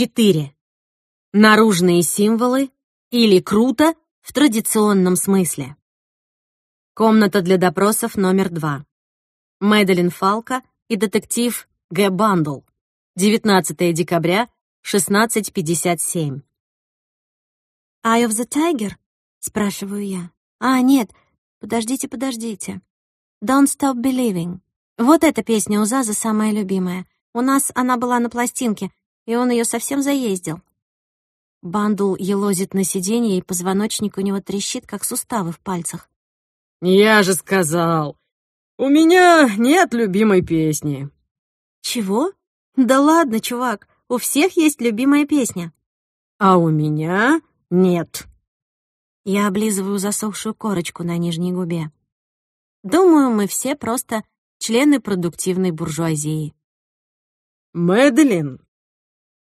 4. Наружные символы или круто в традиционном смысле. Комната для допросов номер 2. Мэдалин Фалка и детектив Г. Бандл. 19 декабря, 16.57. «Eye of the Tiger?» — спрашиваю я. «А, нет, подождите, подождите. Don't Stop Believing. Вот эта песня у Заза самая любимая. У нас она была на пластинке, и он ее совсем заездил». Бандл елозит на сиденье, и позвоночник у него трещит, как суставы в пальцах. «Я же сказал, у меня нет любимой песни». «Чего? Да ладно, чувак, у всех есть любимая песня». «А у меня нет». Я облизываю засохшую корочку на нижней губе. Думаю, мы все просто члены продуктивной буржуазии. Мэдлин,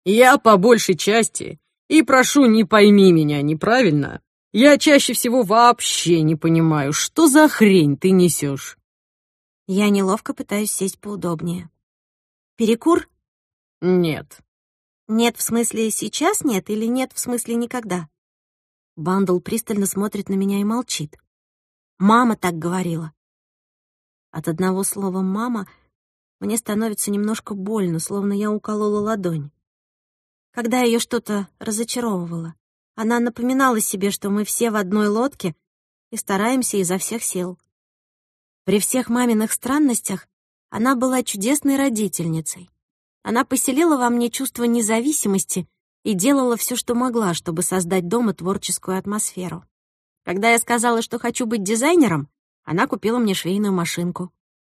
я по большей части, и прошу, не пойми меня неправильно, я чаще всего вообще не понимаю, что за хрень ты несешь. Я неловко пытаюсь сесть поудобнее. Перекур? Нет. Нет в смысле сейчас нет или нет в смысле никогда? Бандл пристально смотрит на меня и молчит. Мама так говорила. От одного слова «мама» мне становится немножко больно, словно я уколола ладонь. Когда ее что-то разочаровывало, она напоминала себе, что мы все в одной лодке и стараемся изо всех сил. При всех маминых странностях она была чудесной родительницей. Она поселила во мне чувство независимости и делала все, что могла, чтобы создать дома творческую атмосферу. Когда я сказала, что хочу быть дизайнером, она купила мне швейную машинку.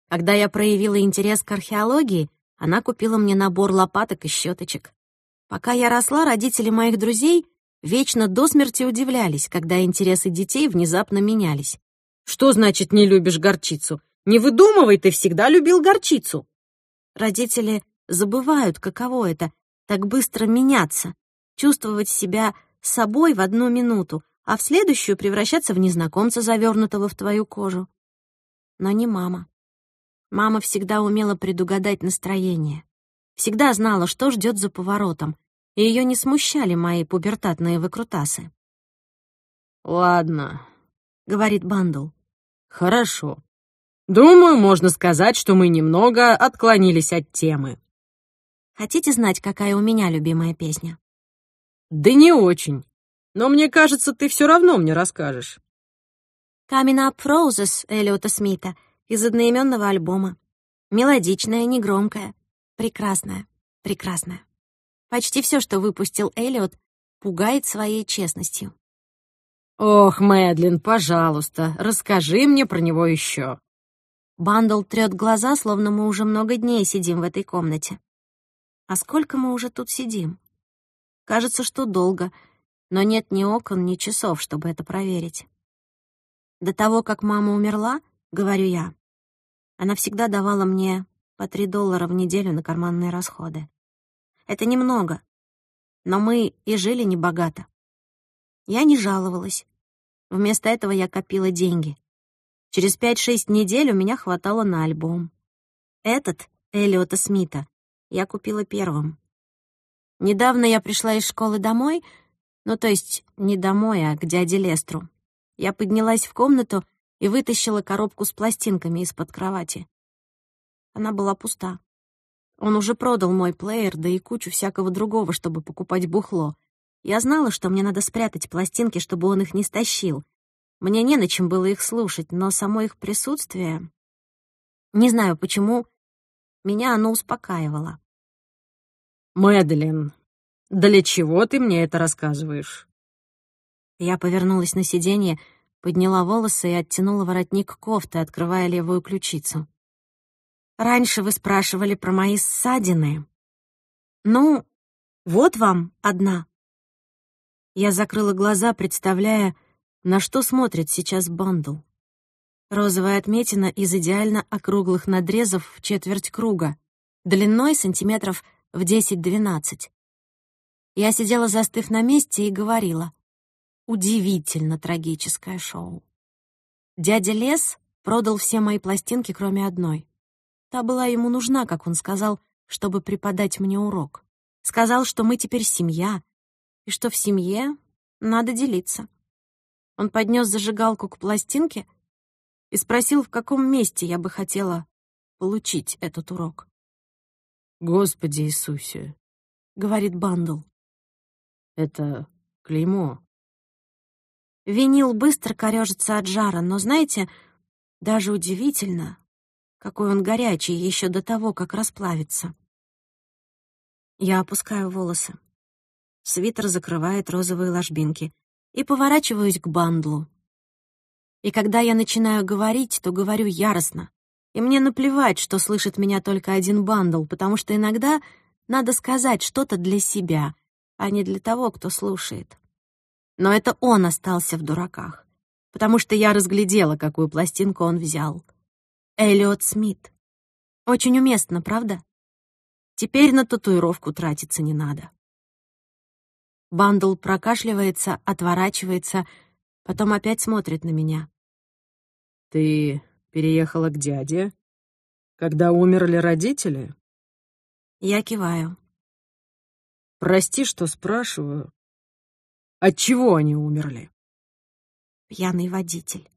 Когда я проявила интерес к археологии, она купила мне набор лопаток и щеточек. Пока я росла, родители моих друзей вечно до смерти удивлялись, когда интересы детей внезапно менялись. Что значит не любишь горчицу? Не выдумывай, ты всегда любил горчицу. Родители забывают, каково это — так быстро меняться, чувствовать себя собой в одну минуту, а в следующую превращаться в незнакомца, завернутого в твою кожу. Но не мама. Мама всегда умела предугадать настроение. Всегда знала, что ждет за поворотом, и ее не смущали мои пубертатные выкрутасы. «Ладно», — говорит Бандл. «Хорошо. Думаю, можно сказать, что мы немного отклонились от темы». Хотите знать, какая у меня любимая песня? Да не очень. Но мне кажется, ты все равно мне расскажешь. Coming Up Roses Эллиота Смита из одноименного альбома. Мелодичная, негромкая, прекрасная, прекрасная. Почти все, что выпустил Эллиот, пугает своей честностью. «Ох, Мэдлин, пожалуйста, расскажи мне про него еще». Бандл трет глаза, словно мы уже много дней сидим в этой комнате. А сколько мы уже тут сидим? Кажется, что долго, но нет ни окон, ни часов, чтобы это проверить. До того, как мама умерла, говорю я, она всегда давала мне по три доллара в неделю на карманные расходы. Это немного, но мы и жили небогато. Я не жаловалась. Вместо этого я копила деньги. Через пять-шесть недель у меня хватало на альбом. Этот, Эллиота Смита, я купила первым. Недавно я пришла из школы домой, ну, то есть не домой, а к дяде Лестру. Я поднялась в комнату и вытащила коробку с пластинками из-под кровати. Она была пуста. Он уже продал мой плеер, да и кучу всякого другого, чтобы покупать бухло. Я знала, что мне надо спрятать пластинки, чтобы он их не стащил. Мне не на чем было их слушать, но само их присутствие... Не знаю почему, меня оно успокаивало. «Мэдлин, для чего ты мне это рассказываешь?» Я повернулась на сиденье, подняла волосы и оттянула воротник кофты, открывая левую ключицу. «Раньше вы спрашивали про мои ссадины. Ну, вот вам одна». Я закрыла глаза, представляя, на что смотрит сейчас бандл. Розовая отметина из идеально округлых надрезов в четверть круга, длиной сантиметров в 10-12. Я сидела, застыв на месте, и говорила. Удивительно трагическое шоу. Дядя Лес продал все мои пластинки, кроме одной. Та была ему нужна, как он сказал, чтобы преподать мне урок. Сказал, что мы теперь семья, и что в семье надо делиться. Он поднес зажигалку к пластинке и спросил, в каком месте я бы хотела получить этот урок. «Господи Иисусе!» — говорит Бандл. «Это клеймо». Винил быстро корежится от жара, но, знаете, даже удивительно, какой он горячий еще до того, как расплавится. Я опускаю волосы. Свитер закрывает розовые ложбинки и поворачиваюсь к бандлу. И когда я начинаю говорить, то говорю яростно. И мне наплевать, что слышит меня только один бандл, потому что иногда надо сказать что-то для себя, а не для того, кто слушает. Но это он остался в дураках, потому что я разглядела, какую пластинку он взял. Эллиот Смит. Очень уместно, правда? Теперь на татуировку тратиться не надо. Бандл прокашливается, отворачивается, потом опять смотрит на меня. «Ты переехала к дяде? Когда умерли родители?» Я киваю. «Прости, что спрашиваю. От чего они умерли?» Пьяный водитель.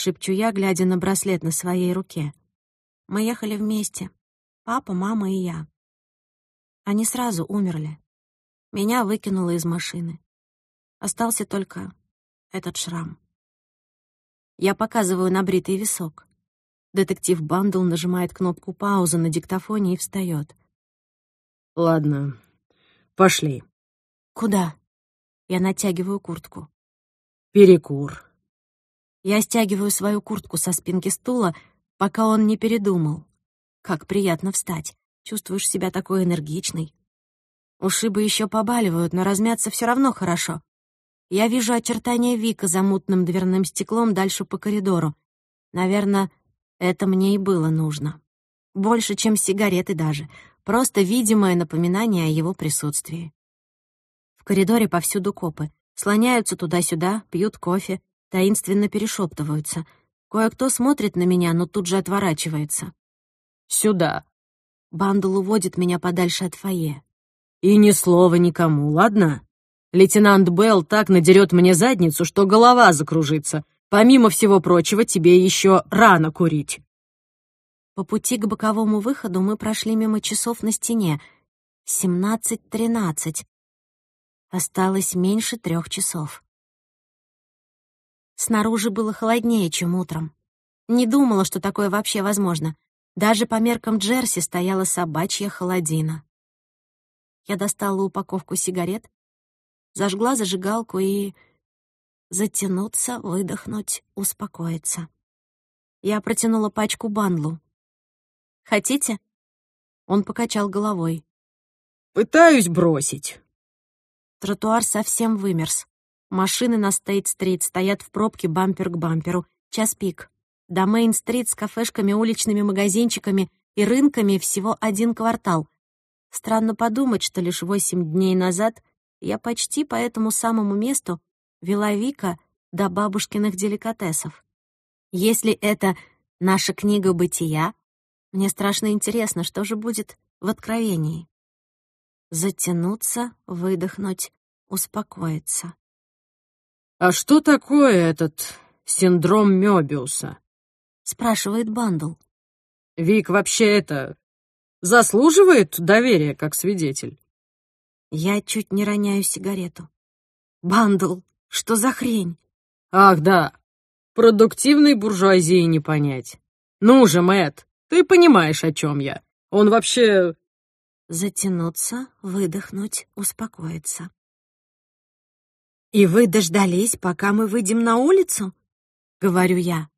Шепчу я, глядя на браслет на своей руке. Мы ехали вместе. Папа, мама и я. Они сразу умерли. Меня выкинуло из машины. Остался только этот шрам. Я показываю на бритый висок. Детектив Бандл нажимает кнопку паузы на диктофоне и встает. «Ладно, пошли». «Куда?» Я натягиваю куртку. «Перекур». Я стягиваю свою куртку со спинки стула, пока он не передумал. Как приятно встать. Чувствуешь себя такой энергичной. Ушибы еще побаливают, но размяться все равно хорошо. Я вижу очертания Вика за мутным дверным стеклом дальше по коридору. Наверное, это мне и было нужно. Больше, чем сигареты даже. Просто видимое напоминание о его присутствии. В коридоре повсюду копы. Слоняются туда-сюда, пьют кофе, таинственно перешептываются. Кое-кто смотрит на меня, но тут же отворачивается. Сюда». Бандл уводит меня подальше от фойе. «И ни слова никому, ладно? Лейтенант Белл так надерет мне задницу, что голова закружится. Помимо всего прочего, тебе еще рано курить». По пути к боковому выходу мы прошли мимо часов на стене. Семнадцать тринадцать. Осталось меньше трех часов. Снаружи было холоднее, чем утром. Не думала, что такое вообще возможно. Даже по меркам Джерси стояла собачья холодина. Я достала упаковку сигарет, зажгла зажигалку и... Затянуться, выдохнуть, успокоиться. Я протянула пачку бандлу. «Хотите?» Он покачал головой. «Пытаюсь бросить». Тротуар совсем вымерз. Машины на Стейт-стрит стоят в пробке бампер к бамперу. Час пик. До Мейн-стрит с кафешками, уличными магазинчиками и рынками всего один квартал. Странно подумать, что лишь восемь дней назад я почти по этому самому месту вела Вика до бабушкиных деликатесов. Если это наша книга бытия, мне страшно интересно, что же будет в откровении. Затянуться, выдохнуть, успокоиться. «А что такое этот синдром Мёбиуса?» спрашивает Бандл. Вик вообще это заслуживает доверия как свидетель. Я чуть не роняю сигарету. Бандл, что за хрень? Ах, да. Продуктивной буржуазии не понять. Ну же, Мэтт, ты понимаешь, о чем я. Он вообще... Затянуться, выдохнуть, успокоиться. «И вы дождались, пока мы выйдем на улицу?» — говорю я.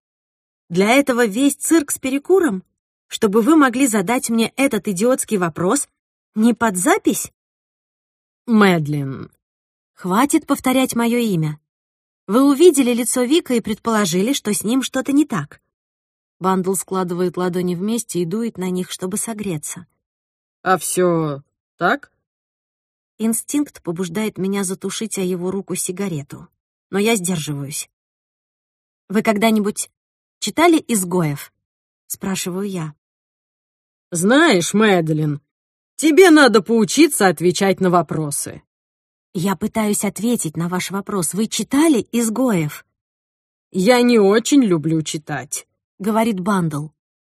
Для этого весь цирк с перекуром? Чтобы вы могли задать мне этот идиотский вопрос не под запись? Мэдлин. Хватит повторять мое имя. Вы увидели лицо Вика и предположили, что с ним что-то не так. Бандл складывает ладони вместе и дует на них, чтобы согреться. А все так? Инстинкт побуждает меня затушить о его руку сигарету. Но я сдерживаюсь. Вы когда-нибудь Читали «Изгоев»?» — спрашиваю я. «Знаешь, Мэдлин, Тебе надо поучиться отвечать на вопросы». «Я пытаюсь ответить на ваш вопрос. Вы читали «Изгоев»?» «Я не очень люблю читать», — говорит Бандл.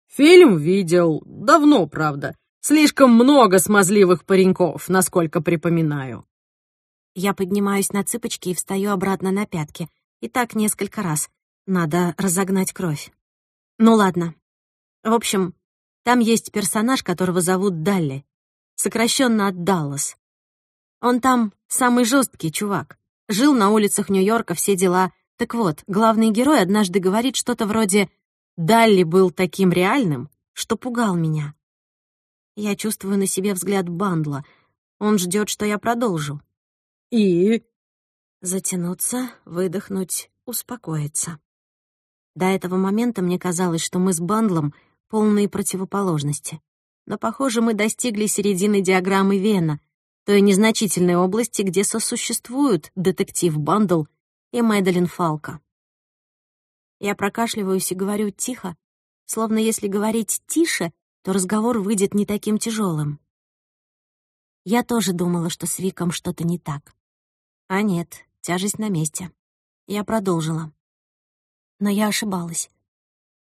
«Фильм видел. Давно, правда. Слишком много смазливых пареньков, насколько припоминаю». Я поднимаюсь на цыпочки и встаю обратно на пятки. И так несколько раз. Надо разогнать кровь. Ну ладно. В общем, там есть персонаж, которого зовут Далли. Сокращенно от Даллас. Он там самый жесткий чувак. Жил на улицах Нью-Йорка, все дела. Так вот, главный герой однажды говорит что-то вроде «Далли был таким реальным, что пугал меня». Я чувствую на себе взгляд Бандла. Он ждет, что я продолжу. «И?» Затянуться, выдохнуть, успокоиться. До этого момента мне казалось, что мы с Бандлом — полные противоположности. Но, похоже, мы достигли середины диаграммы Вена, той незначительной области, где сосуществуют детектив Бандл и Мэдалин Фалка. Я прокашливаюсь и говорю тихо, словно если говорить тише, то разговор выйдет не таким тяжелым. Я тоже думала, что с Виком что-то не так. А нет, тяжесть на месте. Я продолжила. Но я ошибалась.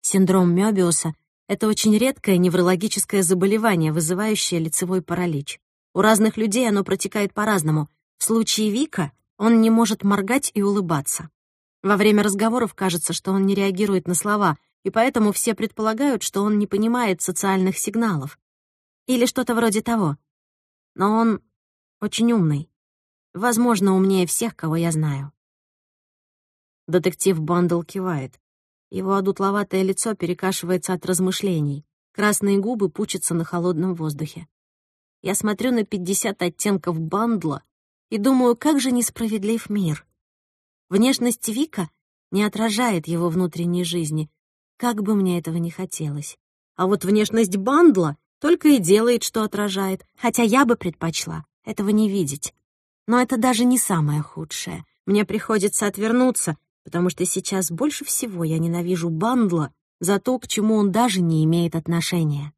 Синдром Мёбиуса — это очень редкое неврологическое заболевание, вызывающее лицевой паралич. У разных людей оно протекает по-разному. В случае Вика он не может моргать и улыбаться. Во время разговоров кажется, что он не реагирует на слова, и поэтому все предполагают, что он не понимает социальных сигналов. Или что-то вроде того. Но он очень умный. Возможно, умнее всех, кого я знаю. Детектив Бандл кивает. Его одутловатое лицо перекашивается от размышлений. Красные губы пучатся на холодном воздухе. Я смотрю на 50 оттенков Бандла и думаю, как же несправедлив мир. Внешность Вика не отражает его внутренней жизни, как бы мне этого не хотелось. А вот внешность Бандла только и делает, что отражает, хотя я бы предпочла этого не видеть. Но это даже не самое худшее. Мне приходится отвернуться, потому что сейчас больше всего я ненавижу Бандла за то, к чему он даже не имеет отношения.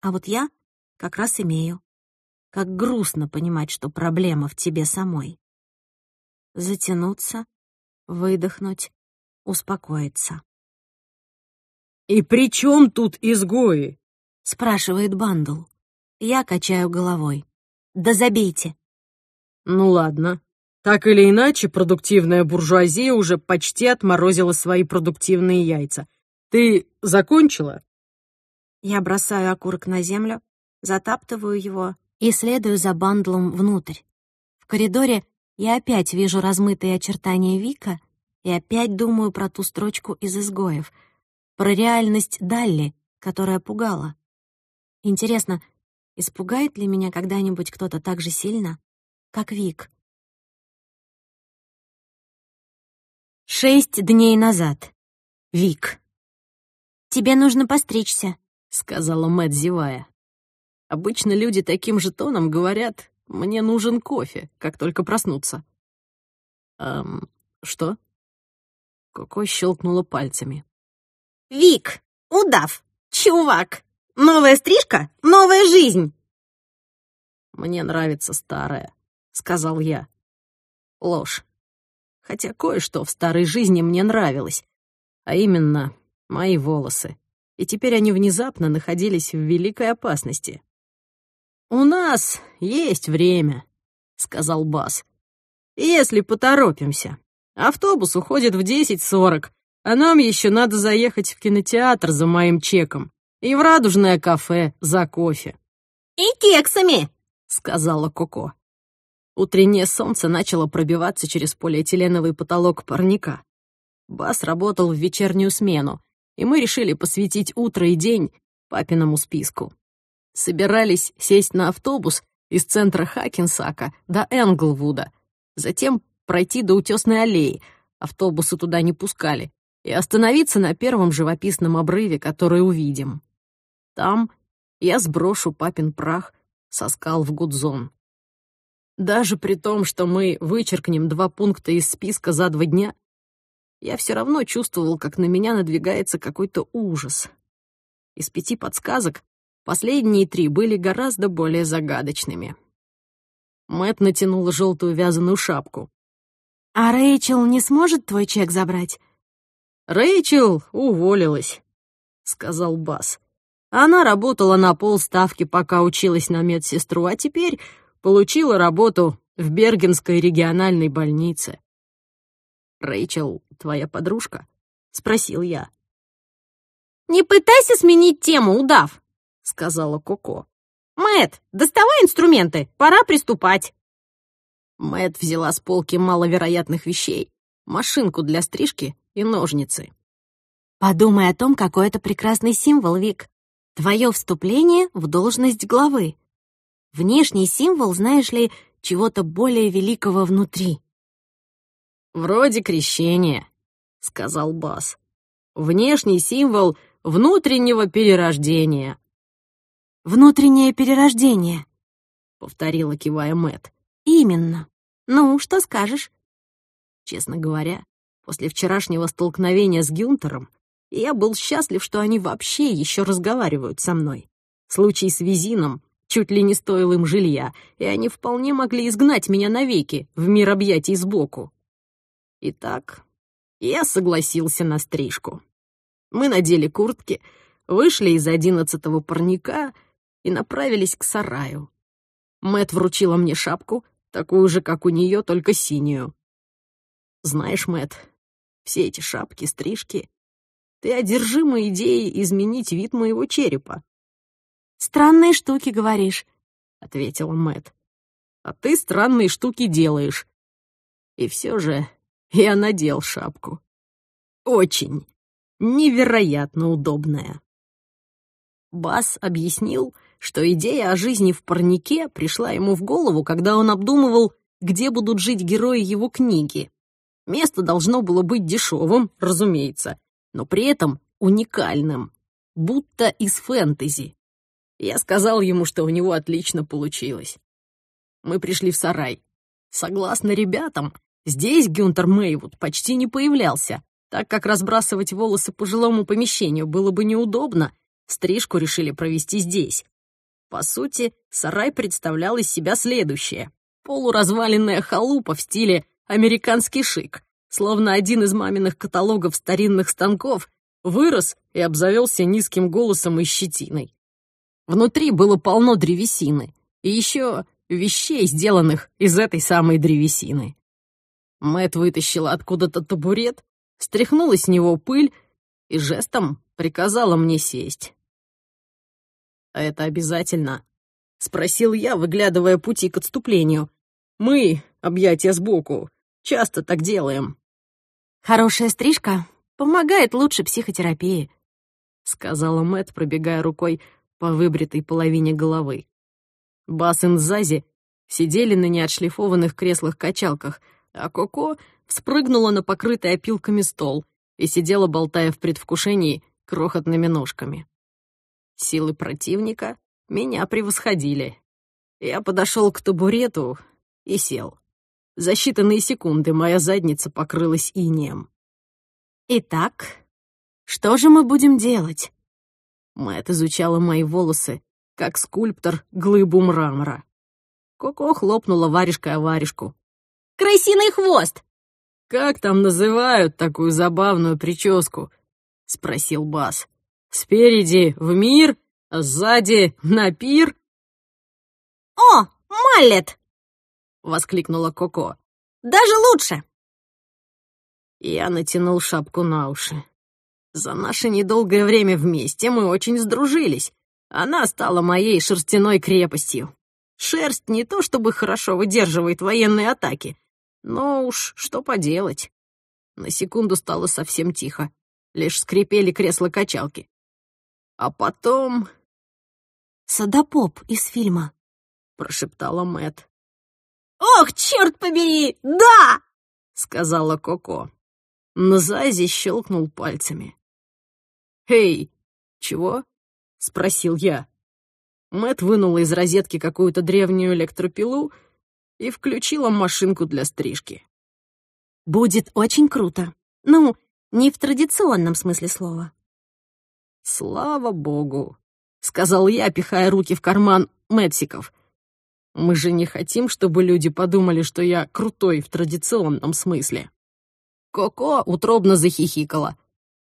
А вот я как раз имею. Как грустно понимать, что проблема в тебе самой. Затянуться, выдохнуть, успокоиться. «И при чем тут изгои?» — спрашивает Бандл. Я качаю головой. «Да забейте. Ну ладно. Так или иначе, продуктивная буржуазия уже почти отморозила свои продуктивные яйца. Ты закончила? Я бросаю окурок на землю, затаптываю его и следую за бандлом внутрь. В коридоре я опять вижу размытые очертания Вика и опять думаю про ту строчку из изгоев, про реальность Далли, которая пугала. Интересно, испугает ли меня когда-нибудь кто-то так же сильно, как Вик. Шесть дней назад. Вик. «Тебе нужно постричься», — сказала Мэтт, зевая. Обычно люди таким же тоном говорят «мне нужен кофе», как только проснутся. «Эм, что?» Коко щелкнула пальцами. «Вик, удав, чувак, новая стрижка, новая жизнь!» «Мне нравится старая», сказал я. Ложь. Хотя кое-что в старой жизни мне нравилось, а именно мои волосы. И теперь они внезапно находились в великой опасности. «У нас есть время», — сказал Бас. «Если поторопимся. Автобус уходит в 10.40, а нам еще надо заехать в кинотеатр за моим чеком и в радужное кафе за кофе». «И кексами», — сказала Коко. Утреннее солнце начало пробиваться через полиэтиленовый потолок парника. Бас работал в вечернюю смену, и мы решили посвятить утро и день папиному списку. Собирались сесть на автобус из центра Хакенсака до Энглвуда, затем пройти до Утесной аллеи, автобусы туда не пускали, и остановиться на первом живописном обрыве, который увидим. Там я сброшу папин прах со скал в Гудзон. Даже при том, что мы вычеркнем два пункта из списка за два дня, я все равно чувствовал, как на меня надвигается какой-то ужас. Из пяти подсказок Последние три были гораздо более загадочными. Мэт натянул желтую вязаную шапку. «А Рэйчел не сможет твой чек забрать?» «Рэйчел уволилась», — сказал Бас. «Она работала на полставки, пока училась на медсестру, а теперь получила работу в Бергенской региональной больнице». «Рэйчел твоя подружка?» — спросил я. «Не пытайся сменить тему, удав!» — сказала Коко. Мэт, доставай инструменты, пора приступать. Мэт взяла с полки маловероятных вещей, машинку для стрижки и ножницы. Подумай о том, какой это прекрасный символ, Вик. Твое вступление в должность главы. Внешний символ, знаешь ли, чего-то более великого внутри. «Вроде крещения», — сказал Бас. «Внешний символ внутреннего перерождения». «Внутреннее перерождение», — повторила, кивая Мэт. «Именно. Ну, что скажешь?» Честно говоря, после вчерашнего столкновения с Гюнтером я был счастлив, что они вообще еще разговаривают со мной. Случай с Визином чуть ли не стоил им жилья, и они вполне могли изгнать меня навеки в мир объятий сбоку. Итак, я согласился на стрижку. Мы надели куртки, вышли из одиннадцатого парника и направились к сараю. Мэт вручила мне шапку, такую же, как у нее, только синюю. Знаешь, Мэт, все эти шапки, стрижки, ты одержима идеей изменить вид моего черепа. Странные штуки, говоришь, ответила Мэт. А ты странные штуки делаешь. И все же я надел шапку. Очень, невероятно удобная. Бас объяснил, что идея о жизни в парнике пришла ему в голову, когда он обдумывал, где будут жить герои его книги. Место должно было быть дешевым, разумеется, но при этом уникальным, будто из фэнтези. Я сказал ему, что у него отлично получилось. Мы пришли в сарай. Согласно ребятам, здесь Гюнтер Мэйвуд почти не появлялся, так как разбрасывать волосы по жилому помещению было бы неудобно, Стрижку решили провести здесь. По сути, сарай представлял из себя следующее. Полуразваленная халупа в стиле «американский шик», словно один из маминых каталогов старинных станков, вырос и обзавелся низким голосом и щетиной. Внутри было полно древесины и еще вещей, сделанных из этой самой древесины. Мэт вытащила откуда-то табурет, стряхнула с него пыль и жестом приказала мне сесть. «А это обязательно?» — спросил я, выглядывая пути к отступлению. «Мы, объятия сбоку, часто так делаем». «Хорошая стрижка помогает лучше психотерапии», — сказала Мэт, пробегая рукой по выбритой половине головы. Бас и Нзази сидели на неотшлифованных креслах-качалках, а Коко вспрыгнула на покрытый опилками стол и сидела, болтая в предвкушении, крохотными ножками. Силы противника меня превосходили. Я подошел к табурету и сел. За считанные секунды моя задница покрылась инеем. «Итак, что же мы будем делать?» Мэтт изучала мои волосы, как скульптор глыбу мрамора. Коко хлопнула варежкой о варежку. «Крысиный хвост!» «Как там называют такую забавную прическу?» — спросил Бас. «Спереди в мир, а сзади на пир?» «О, маллет!» — воскликнула Коко. «Даже лучше!» Я натянул шапку на уши. За наше недолгое время вместе мы очень сдружились. Она стала моей шерстяной крепостью. Шерсть не то чтобы хорошо выдерживает военные атаки, но уж что поделать. На секунду стало совсем тихо лишь скрипели кресла-качалки. А потом... «Садопоп из фильма», — прошептала Мэт. «Ох, черт побери, да!» — сказала Коко. Назази щелкнул пальцами. «Эй, чего?» — спросил я. Мэт вынула из розетки какую-то древнюю электропилу и включила машинку для стрижки. «Будет очень круто. Ну, не в традиционном смысле слова. «Слава богу», — сказал я, пихая руки в карман Мэтсиков. Мы же не хотим, чтобы люди подумали, что я крутой в традиционном смысле. Коко утробно захихикала.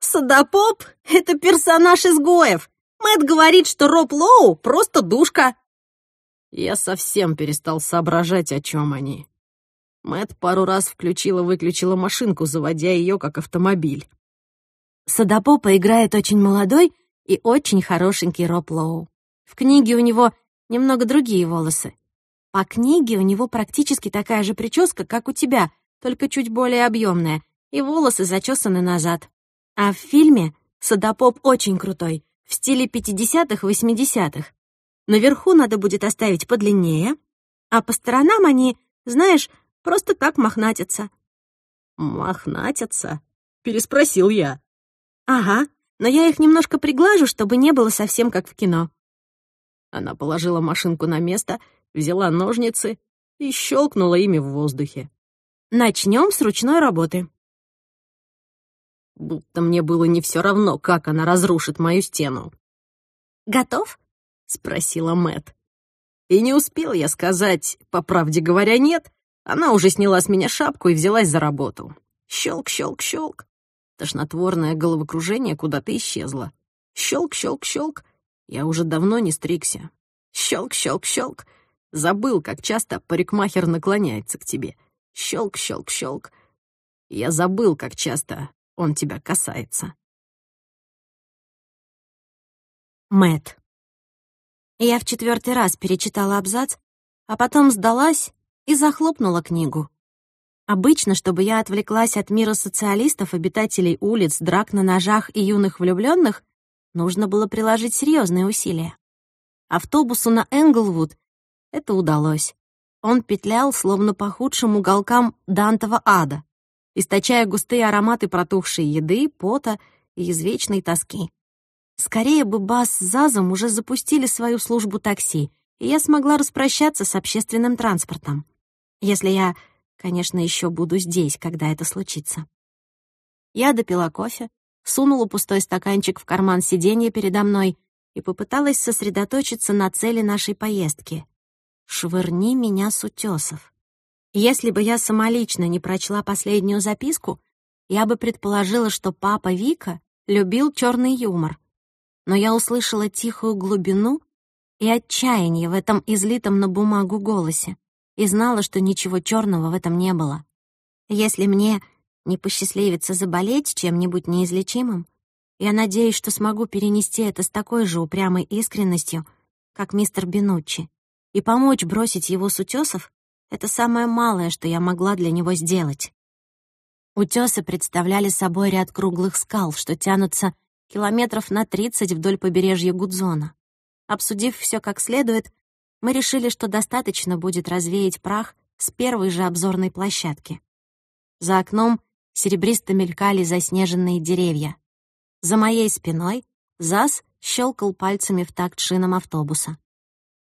Садопоп — это персонаж изгоев. Мэтт говорит, что Роб Лоу просто душка. Я совсем перестал соображать, о чем они. Мэт пару раз включила-выключила машинку, заводя ее как автомобиль. Садопопа играет очень молодой и очень хорошенький Роб Лоу. В книге у него немного другие волосы. По книге у него практически такая же прическа, как у тебя, только чуть более объемная, и волосы зачесаны назад. А в фильме Садопоп очень крутой, в стиле 50-х, 80-х. Наверху надо будет оставить подлиннее, а по сторонам они, знаешь, просто так мохнатятся. «Мохнатятся?» — переспросил я. «Ага, но я их немножко приглажу, чтобы не было совсем как в кино». Она положила машинку на место, взяла ножницы и щелкнула ими в воздухе. «Начнем с ручной работы», будто мне было не все равно, как она разрушит мою стену. «Готов?» — спросила Мэт. И не успел я сказать, по правде говоря, нет. Она уже сняла с меня шапку и взялась за работу. Щелк, щелк, щелк. Тошнотворное головокружение куда-то исчезло. Щелк, щелк, щелк. Я уже давно не стригся. Щелк, щелк, щелк. Забыл, как часто парикмахер наклоняется к тебе. Щелк, щелк, щелк. Я забыл, как часто он тебя касается. Мэт. Я в четвертый раз перечитала абзац, а потом сдалась и захлопнула книгу. Обычно, чтобы я отвлеклась от мира социалистов, обитателей улиц, драк на ножах и юных влюбленных, нужно было приложить серьезные усилия. Автобусу на Энглвуд это удалось. Он петлял, словно по худшим уголкам Дантова ада источая густые ароматы протухшей еды, пота и извечной тоски. Скорее бы Бас с Зазом уже запустили свою службу такси, и я смогла распрощаться с общественным транспортом. Если я, конечно, еще буду здесь, когда это случится. Я допила кофе, сунула пустой стаканчик в карман сиденья передо мной и попыталась сосредоточиться на цели нашей поездки. «Швырни меня с утесов». Если бы я самолично не прочла последнюю записку, я бы предположила, что папа Вика любил черный юмор. Но я услышала тихую глубину и отчаяние в этом излитом на бумагу голосе и знала, что ничего черного в этом не было. Если мне не посчастливится заболеть чем-нибудь неизлечимым, я надеюсь, что смогу перенести это с такой же упрямой искренностью, как мистер Бенуччи, и помочь бросить его с утесов это самое малое, что я могла для него сделать. Утёсы представляли собой ряд круглых скал, что тянутся километров на 30 вдоль побережья Гудзона. Обсудив всё как следует, мы решили, что достаточно будет развеять прах с первой же обзорной площадки. За окном серебристо мелькали заснеженные деревья. За моей спиной Зас щелкал пальцами в такт шинам автобуса.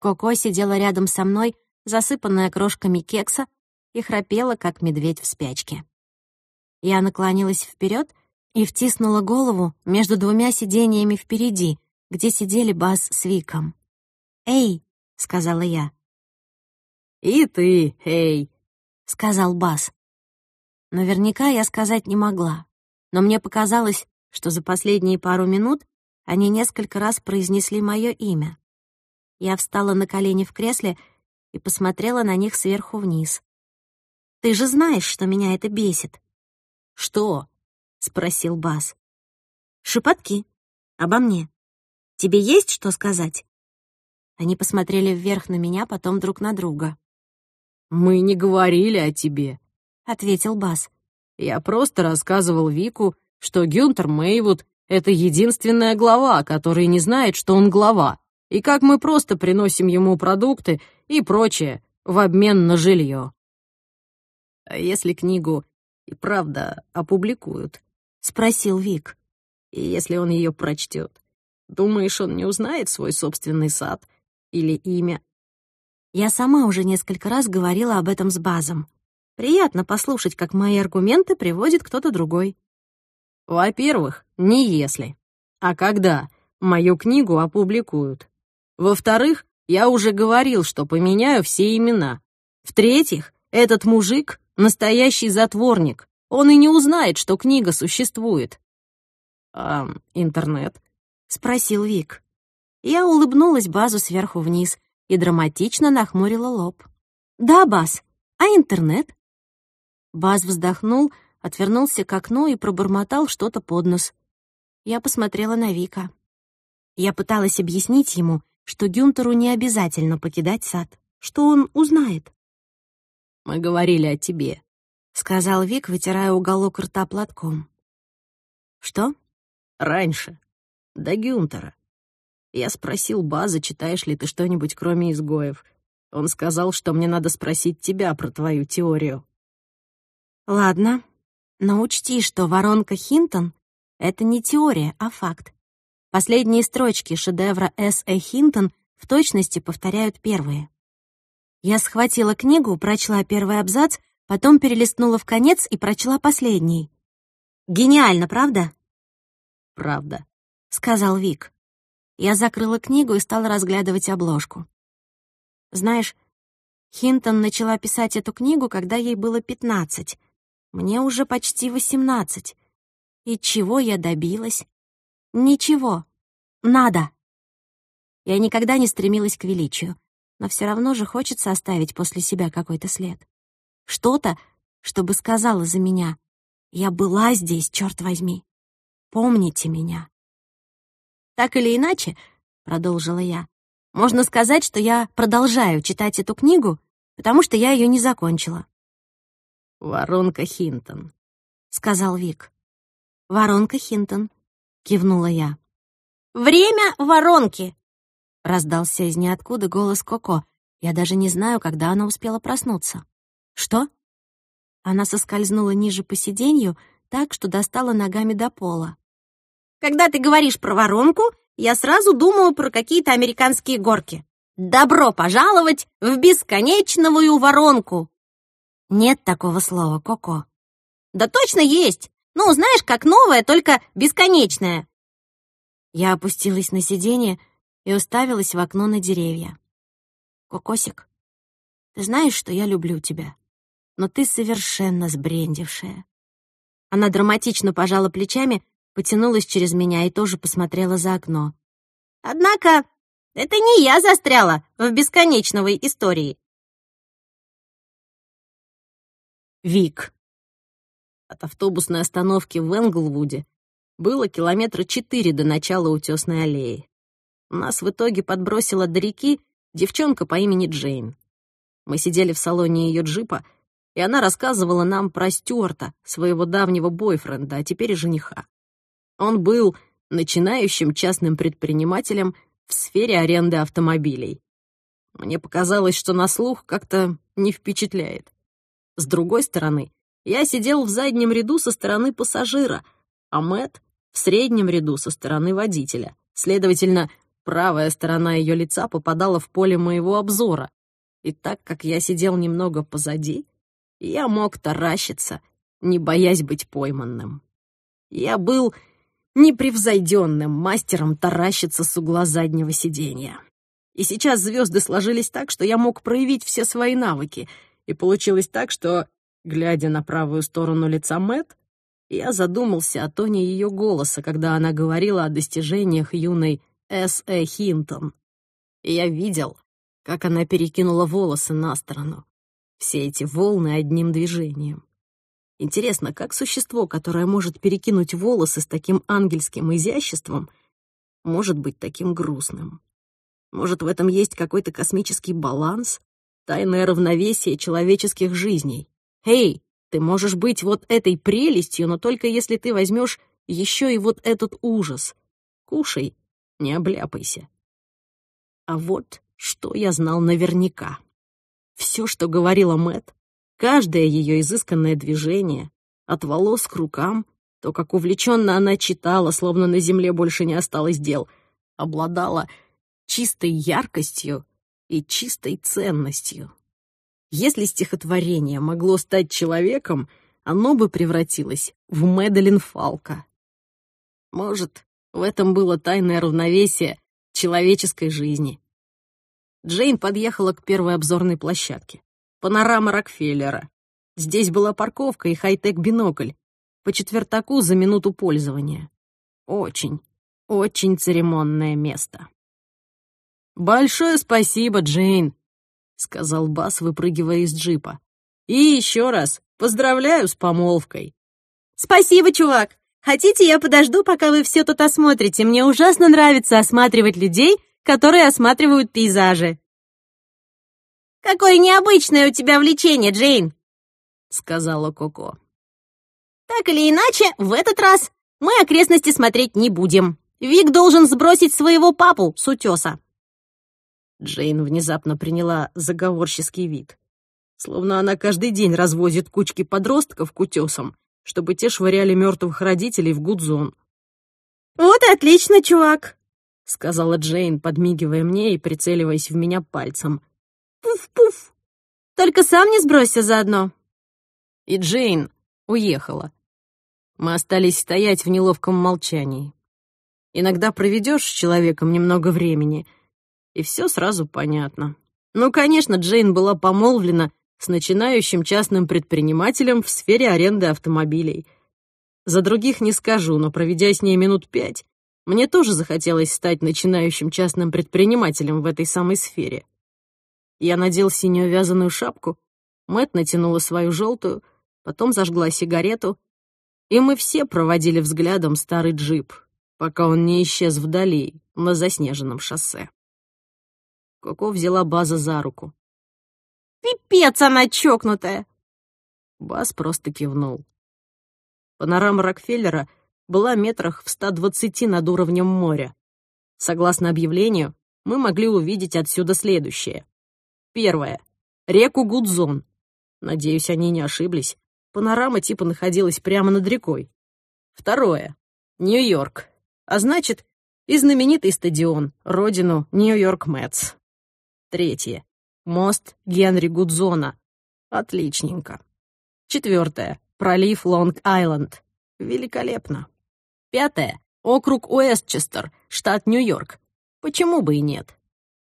Коко сидела рядом со мной засыпанная крошками кекса, и храпела, как медведь в спячке. Я наклонилась вперед и втиснула голову между двумя сидениями впереди, где сидели Бас с Виком. «Эй!» — сказала я. «И ты, эй!» — сказал Бас. Наверняка я сказать не могла, но мне показалось, что за последние пару минут они несколько раз произнесли мое имя. Я встала на колени в кресле и посмотрела на них сверху вниз. «Ты же знаешь, что меня это бесит». «Что?» — спросил Бас. «Шепотки. Обо мне. Тебе есть что сказать?» Они посмотрели вверх на меня, потом друг на друга. «Мы не говорили о тебе», — ответил Бас. «Я просто рассказывал Вику, что Гюнтер Мейвуд — это единственная глава, который не знает, что он глава, и как мы просто приносим ему продукты и прочее в обмен на жилье. А если книгу и правда опубликуют? Спросил Вик. И если он ее прочтет, думаешь, он не узнает свой собственный сад или имя? Я сама уже несколько раз говорила об этом с Базом. Приятно послушать, как мои аргументы приводит кто-то другой. Во-первых, не если, а когда. мою книгу опубликуют. Во-вторых, я уже говорил, что поменяю все имена. В-третьих, этот мужик — настоящий затворник. Он и не узнает, что книга существует. «А интернет?» — спросил Вик. Я улыбнулась Базу сверху вниз и драматично нахмурила лоб. «Да, Баз, а интернет?» Баз вздохнул, отвернулся к окну и пробормотал что-то под нос. Я посмотрела на Вика. Я пыталась объяснить ему, что Гюнтеру не обязательно покидать сад, что он узнает. «Мы говорили о тебе», — сказал Вик, вытирая уголок рта платком. «Что?» «Раньше. До Гюнтера. Я спросил База, читаешь ли ты что-нибудь, кроме изгоев. Он сказал, что мне надо спросить тебя про твою теорию». «Ладно, но учти, что воронка Хинтон — это не теория, а факт. Последние строчки шедевра С. Э. Хинтон в точности повторяют первые. Я схватила книгу, прочла первый абзац, потом перелистнула в конец и прочла последний. Гениально, правда? Правда, сказал Вик. Я закрыла книгу и стала разглядывать обложку. Знаешь, Хинтон начала писать эту книгу, когда ей было пятнадцать. Мне уже почти восемнадцать. И чего я добилась? Ничего. Надо. Я никогда не стремилась к величию, но все равно же хочется оставить после себя какой-то след. Что-то, чтобы сказала за меня. Я была здесь, черт возьми. Помните меня. Так или иначе, продолжила я, можно сказать, что я продолжаю читать эту книгу, потому что я ее не закончила. «Воронка Хинтон», — сказал Вик. «Воронка Хинтон», кивнула я. «Время воронки!» Раздался из ниоткуда голос Коко. Я даже не знаю, когда она успела проснуться. «Что?» Она соскользнула ниже по сиденью, так, что достала ногами до пола. «Когда ты говоришь про воронку, я сразу думаю про какие-то американские горки. Добро пожаловать в бесконечную воронку!» «Нет такого слова, Коко». «Да точно есть! Ну, знаешь, как новое, только бесконечное». Я опустилась на сиденье и уставилась в окно на деревья. «Кокосик, ты знаешь, что я люблю тебя, но ты совершенно сбрендившая». Она драматично пожала плечами, потянулась через меня и тоже посмотрела за окно. «Однако это не я застряла в бесконечной истории». Вик. От автобусной остановки в Энглвуде было километра четыре до начала утесной аллеи. Нас в итоге подбросила до реки девчонка по имени Джейн. Мы сидели в салоне ее джипа, и она рассказывала нам про Стюарта, своего давнего бойфренда, а теперь жениха. Он был начинающим частным предпринимателем в сфере аренды автомобилей. Мне показалось, что на слух как-то не впечатляет. С другой стороны, я сидел в заднем ряду со стороны пассажира, а Мэт в среднем ряду со стороны водителя. Следовательно, правая сторона ее лица попадала в поле моего обзора. И так как я сидел немного позади, я мог таращиться, не боясь быть пойманным. Я был непревзойденным мастером таращиться с угла заднего сиденья. И сейчас звезды сложились так, что я мог проявить все свои навыки, и получилось так, что Глядя на правую сторону лица Мэт, я задумался о тоне ее голоса, когда она говорила о достижениях юной С. Э. Хинтон. Я видел, как она перекинула волосы на сторону. Все эти волны одним движением. Интересно, как существо, которое может перекинуть волосы с таким ангельским изяществом, может быть таким грустным? Может, в этом есть какой-то космический баланс, тайное равновесие человеческих жизней? «Эй, ты можешь быть вот этой прелестью, но только если ты возьмешь еще и вот этот ужас. Кушай, не обляпайся». А вот что я знал наверняка. Все, что говорила Мэт, каждое ее изысканное движение, от волос к рукам, то, как увлеченно она читала, словно на земле больше не осталось дел, обладала чистой яркостью и чистой ценностью. Если стихотворение могло стать человеком, оно бы превратилось в Мэдалин Фалка. Может, В этом было тайное равновесие человеческой жизни. Джейн подъехала к первой обзорной площадке. Панорама Рокфеллера. Здесь была парковка и хай-тек бинокль. По четвертаку за минуту пользования. Очень, очень церемонное место. «Большое спасибо, Джейн», — сказал Бас, выпрыгивая из джипа. «И еще раз поздравляю с помолвкой». «Спасибо, чувак. Хотите, я подожду, пока вы все тут осмотрите? Мне ужасно нравится осматривать людей, которые осматривают пейзажи». «Какое необычное у тебя влечение, Джейн», — сказала Коко. «Так или иначе, в этот раз мы окрестности смотреть не будем. Вик должен сбросить своего папу с утеса». Джейн внезапно приняла заговорческий вид. Словно она каждый день развозит кучки подростков к утесам, чтобы те швыряли мертвых родителей в гудзон. «Вот и отлично, чувак», — сказала Джейн, подмигивая мне и прицеливаясь в меня пальцем. «Пуф-пуф! Только сам не сбросься заодно». И Джейн уехала. Мы остались стоять в неловком молчании. Иногда проведешь с человеком немного времени, и все сразу понятно. Ну, конечно, Джейн была помолвлена с начинающим частным предпринимателем в сфере аренды автомобилей. За других не скажу, но проведя с ней минут пять, мне тоже захотелось стать начинающим частным предпринимателем в этой самой сфере. Я надел синюю вязаную шапку, Мэт натянула свою желтую, потом зажгла сигарету, и мы все проводили взглядом старый джип, пока он не исчез вдали, на заснеженном шоссе. Коко взяла База за руку. «Пипец она чокнутая!» Баз просто кивнул. Панорама Рокфеллера была метрах в 120 над уровнем моря. Согласно объявлению, мы могли увидеть отсюда следующее. Первое. Реку Гудзон. Надеюсь, они не ошиблись. Панорама типа находилась прямо над рекой. Второе. Нью-Йорк. А значит, и знаменитый стадион, родину Нью-Йорк Мэтс. Третье. Мост Генри Гудзона. Отличненько. Четвертое. Пролив Лонг-Айленд. Великолепно. Пятое. Округ Уэстчестер, штат Нью-Йорк. Почему бы и нет?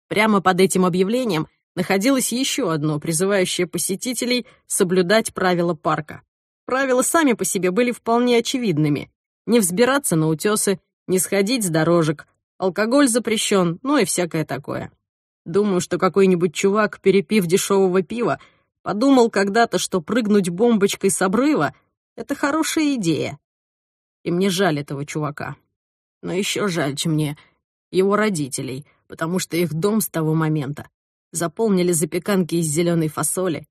Прямо под этим объявлением находилось еще одно, призывающее посетителей соблюдать правила парка. Правила сами по себе были вполне очевидными. Не взбираться на утесы, не сходить с дорожек, алкоголь запрещен, ну и всякое такое. Думаю, что какой-нибудь чувак, перепив дешевого пива, подумал когда-то, что прыгнуть бомбочкой с обрыва — это хорошая идея. И мне жаль этого чувака. Но еще жальче мне его родителей, потому что их дом с того момента заполнили запеканки из зеленой фасоли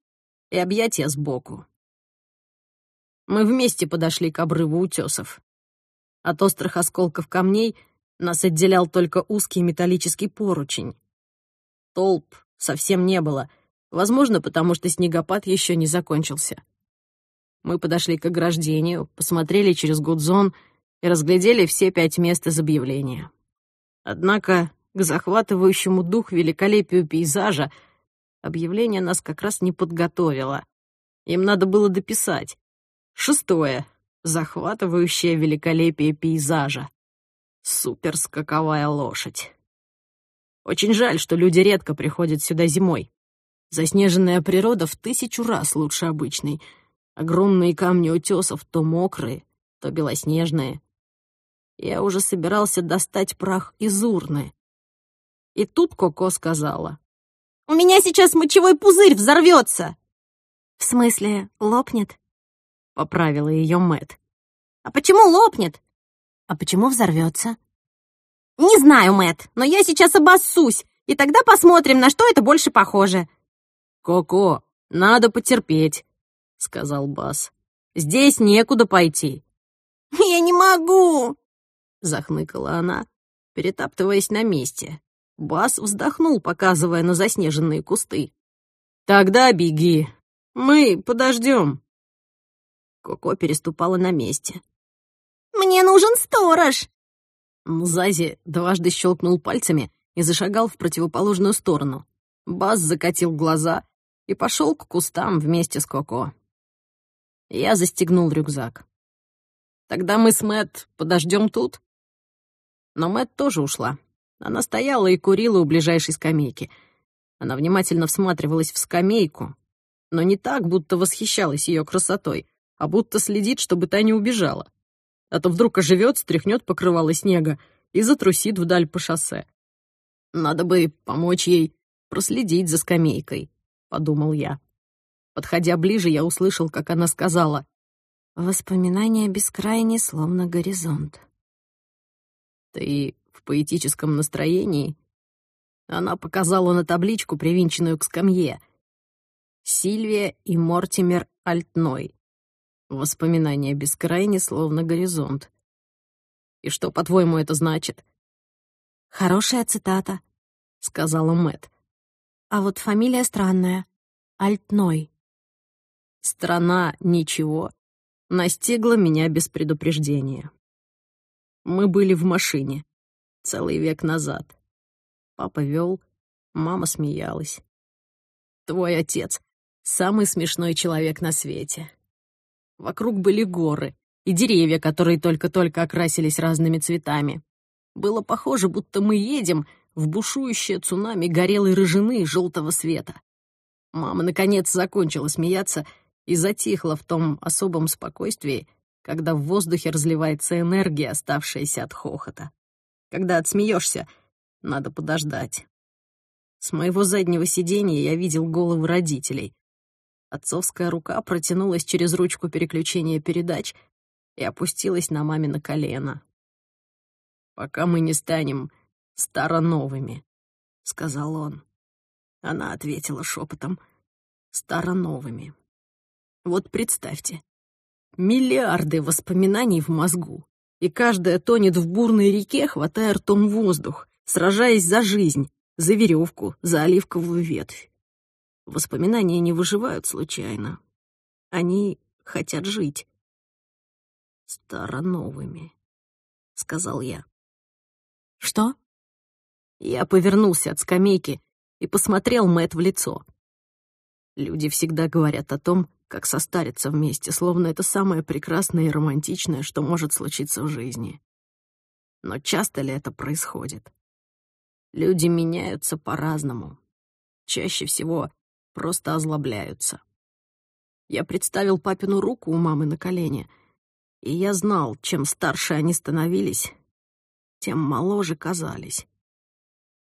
и объятия сбоку. Мы вместе подошли к обрыву утесов. От острых осколков камней нас отделял только узкий металлический поручень. Толп совсем не было, возможно, потому что снегопад еще не закончился. Мы подошли к ограждению, посмотрели через гудзон и разглядели все пять мест из объявления. Однако к захватывающему дух великолепию пейзажа объявление нас как раз не подготовило. Им надо было дописать. Шестое. Захватывающее великолепие пейзажа. Суперскаковая лошадь. Очень жаль, что люди редко приходят сюда зимой. Заснеженная природа в тысячу раз лучше обычной. Огромные камни утесов то мокрые, то белоснежные. Я уже собирался достать прах из урны. И тут Коко сказала. «У меня сейчас мочевой пузырь взорвется!» «В смысле, лопнет?» — поправила ее Мэт. «А почему лопнет?» «А почему взорвется?» «Не знаю, Мэт, но я сейчас обоссусь, и тогда посмотрим, на что это больше похоже». «Коко, надо потерпеть», — сказал Бас. «Здесь некуда пойти». «Я не могу», — захныкала она, перетаптываясь на месте. Бас вздохнул, показывая на заснеженные кусты. «Тогда беги. Мы подождем». Коко переступала на месте. «Мне нужен сторож!» Мзази дважды щелкнул пальцами и зашагал в противоположную сторону. Бас закатил глаза и пошел к кустам вместе с Коко. Я застегнул рюкзак. «Тогда мы с Мэтт подождем тут?» Но Мэтт тоже ушла. Она стояла и курила у ближайшей скамейки. Она внимательно всматривалась в скамейку, но не так, будто восхищалась ее красотой, а будто следит, чтобы та не убежала. А то вдруг оживет, стряхнет покрывало снега и затрусит вдаль по шоссе. Надо бы помочь ей проследить за скамейкой, подумал я. Подходя ближе, я услышал, как она сказала. Воспоминания бескрайние, словно горизонт. Ты в поэтическом настроении? Она показала на табличку, привинченную к скамье. Сильвия и Мортимер Альтной. Воспоминания бескрайне, словно горизонт. И что, по-твоему, это значит? Хорошая цитата, сказала Мэт. А вот фамилия странная. Альтной. Страна ничего настигла меня без предупреждения. Мы были в машине целый век назад. Папа вел, мама смеялась. Твой отец — самый смешной человек на свете. Вокруг были горы и деревья, которые только-только окрасились разными цветами. Было похоже, будто мы едем в бушующее цунами горелой рыжины желтого света. Мама, наконец, закончила смеяться и затихла в том особом спокойствии, когда в воздухе разливается энергия, оставшаяся от хохота. Когда отсмеешься — надо подождать. С моего заднего сиденья я видел головы родителей. Отцовская рука протянулась через ручку переключения передач и опустилась на мамино колено. «Пока мы не станем староновыми», — сказал он. Она ответила шепотом. «Староновыми». Вот представьте, миллиарды воспоминаний в мозгу, и каждая тонет в бурной реке, хватая ртом воздух, сражаясь за жизнь, за веревку, за оливковую ветвь. Воспоминания не выживают случайно. Они хотят жить. «Староновыми», — сказал я. «Что?» Я повернулся от скамейки и посмотрел Мэт в лицо. Люди всегда говорят о том, как состариться вместе, словно это самое прекрасное и романтичное, что может случиться в жизни. Но часто ли это происходит? Люди меняются по-разному. Чаще всего просто озлобляются. Я представил папину руку у мамы на колене, и я знал, чем старше они становились, тем моложе казались.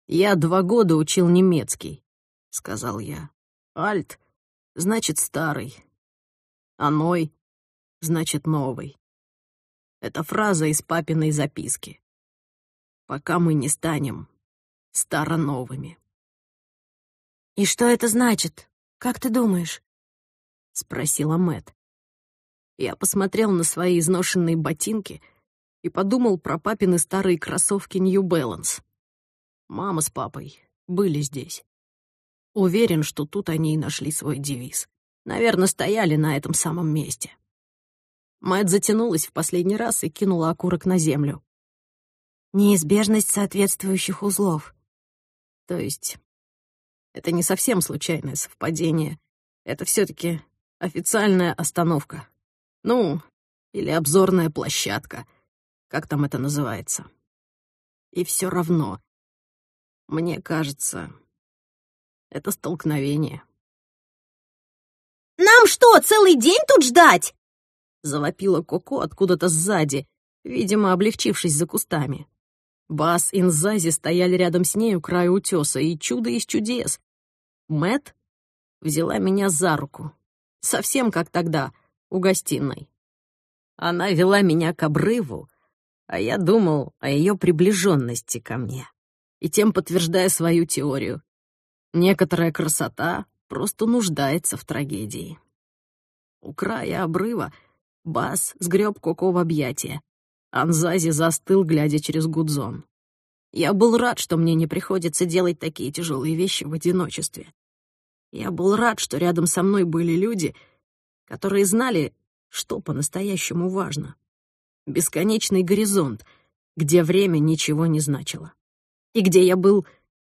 «Я два года учил немецкий», — сказал я. «Альт» — значит старый, а «ной» — значит новый. Это фраза из папиной записки. «Пока мы не станем староновыми. «И что это значит? Как ты думаешь?» — спросила Мэт. Я посмотрел на свои изношенные ботинки и подумал про папины старые кроссовки New Balance. Мама с папой были здесь. Уверен, что тут они и нашли свой девиз. Наверное, стояли на этом самом месте. Мэт затянулась в последний раз и кинула окурок на землю. Неизбежность соответствующих узлов. То есть это не совсем случайное совпадение. Это все-таки официальная остановка. Ну, или обзорная площадка, как там это называется. И все равно, мне кажется, это столкновение. «Нам что, целый день тут ждать?» Завопила Коко откуда-то сзади, видимо, облегчившись за кустами. Бас и Нзази стояли рядом с ней у края утеса, и чудо из чудес. Мэт взяла меня за руку, совсем как тогда, у гостиной. Она вела меня к обрыву, а я думал о ее приближенности ко мне, и тем подтверждая свою теорию. Некоторая красота просто нуждается в трагедии. У края обрыва Бас сгреб Коко в объятия, Анзази застыл, глядя через гудзон. Я был рад, что мне не приходится делать такие тяжелые вещи в одиночестве. Я был рад, что рядом со мной были люди, которые знали, что по-настоящему важно. Бесконечный горизонт, где время ничего не значило. И где я был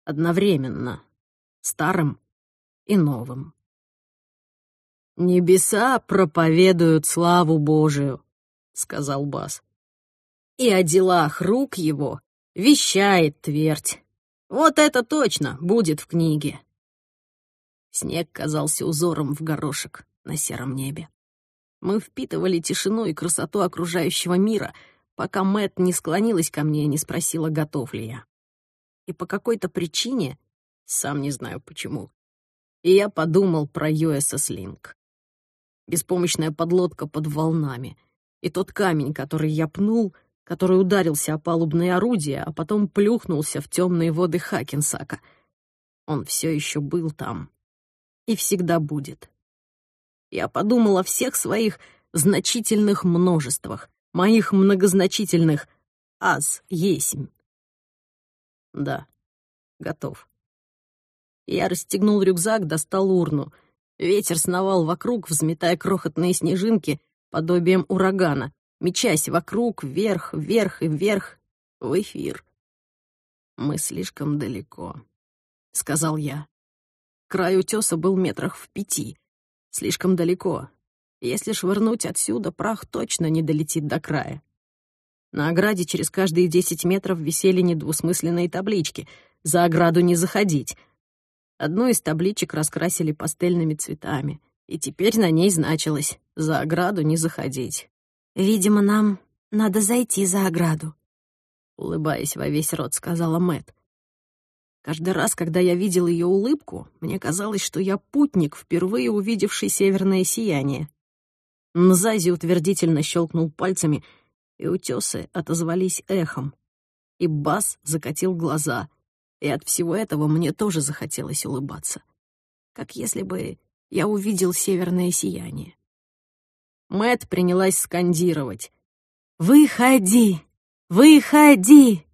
одновременно старым и новым. «Небеса проповедуют славу Божию», — сказал Бас и о делах рук его Вещает твердь. Вот это точно будет в книге. Снег казался узором в горошек на сером небе. Мы впитывали тишину и красоту окружающего мира, пока Мэт не склонилась ко мне и не спросила, готов ли я. И по какой-то причине, сам не знаю почему, и я подумал про USS Link. Беспомощная подлодка под волнами, и тот камень, который я пнул, который ударился о палубные орудия, а потом плюхнулся в темные воды Хакенсака. Он все еще был там и всегда будет. Я подумал о всех своих значительных множествах, моих многозначительных «аз есмь». Да, готов. Я расстегнул рюкзак, достал урну. Ветер сновал вокруг, взметая крохотные снежинки, подобием урагана, мечась вокруг, вверх, вверх и вверх, в эфир. «Мы слишком далеко», — сказал я. Край утеса был метрах в пяти. Слишком далеко. Если швырнуть отсюда, прах точно не долетит до края. На ограде через каждые десять метров висели недвусмысленные таблички «За ограду не заходить». Одну из табличек раскрасили пастельными цветами, и теперь на ней значилось «За ограду не заходить». «Видимо, нам надо зайти за ограду», — улыбаясь во весь рот, сказала Мэт. Каждый раз, когда я видел ее улыбку, мне казалось, что я путник, впервые увидевший северное сияние. Нзази утвердительно щелкнул пальцами, и утесы отозвались эхом. И Бас закатил глаза, и от всего этого мне тоже захотелось улыбаться. Как если бы я увидел северное сияние. Мэт принялась скандировать. «Выходи! Выходи!»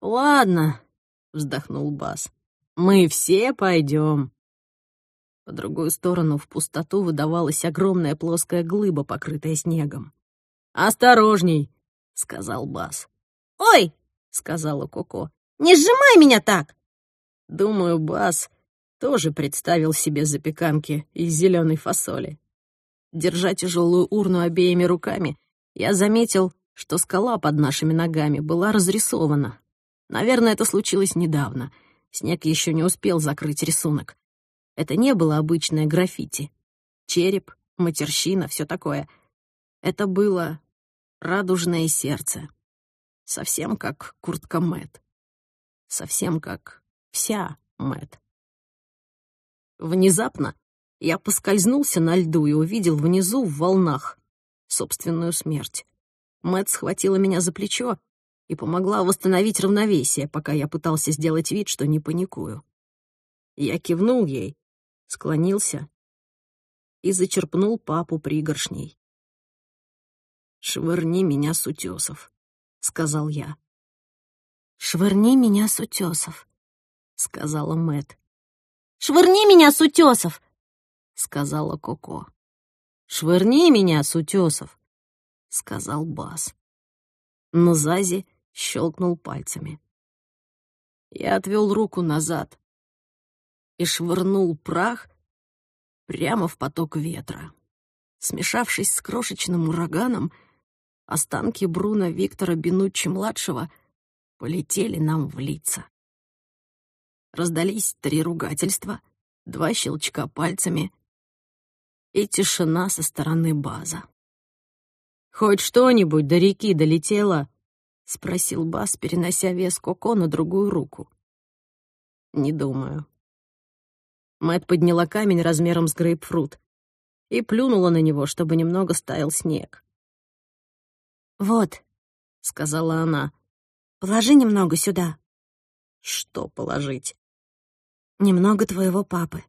«Ладно», — вздохнул Бас. «Мы все пойдем». По другую сторону в пустоту выдавалась огромная плоская глыба, покрытая снегом. «Осторожней!» — сказал Бас. «Ой!» — сказала Коко. «Не сжимай меня так!» Думаю, Бас тоже представил себе запеканки из зеленой фасоли. Держа тяжелую урну обеими руками, я заметил, что скала под нашими ногами была разрисована, Наверное, это случилось недавно. Снег еще не успел закрыть рисунок. Это не было обычное граффити. Череп, матерщина, все такое. Это было радужное сердце. Совсем как куртка Мэт. Совсем как вся Мэт. Внезапно я поскользнулся на льду и увидел внизу в волнах собственную смерть. Мэт схватила меня за плечо, и помогла восстановить равновесие, пока я пытался сделать вид, что не паникую. Я кивнул ей, склонился и зачерпнул папу пригоршней. «Швырни меня с утесов», — сказал я. «Швырни меня с утесов», — сказала Мэт. «Швырни меня с утесов», — сказала Коко. «Швырни меня с утесов», — сказал Бас. Но Зази щелкнул пальцами. Я отвел руку назад и швырнул прах прямо в поток ветра. Смешавшись с крошечным ураганом, останки Бруна Виктора Бенуччи-младшего полетели нам в лица. Раздались три ругательства, два щелчка пальцами и тишина со стороны база. «Хоть что-нибудь до реки долетело?» — спросил Бас, перенося вес Коко на другую руку. «Не думаю». Мэт подняла камень размером с грейпфрут и плюнула на него, чтобы немного стаял снег. «Вот», — сказала она, — «положи немного сюда». «Что положить?» «Немного твоего папы».